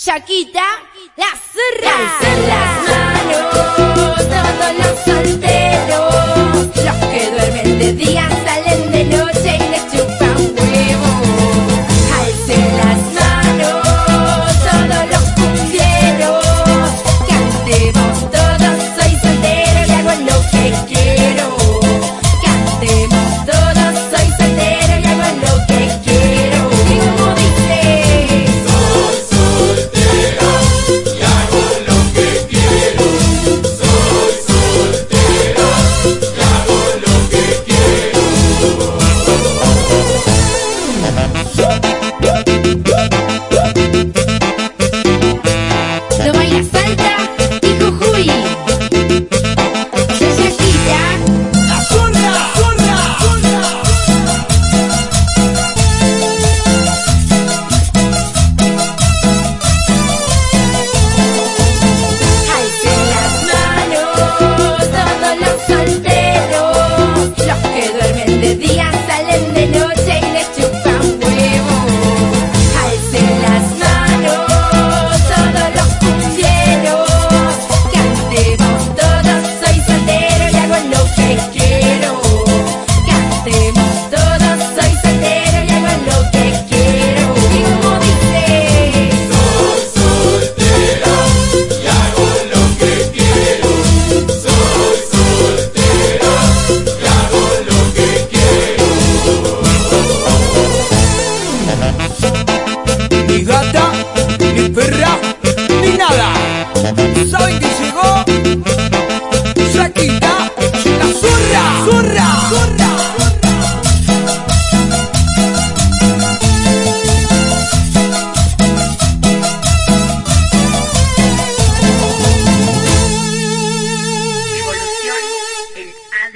Yaquita, la zurra. Las manos Lo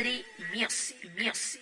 Игорей Мес, Мес,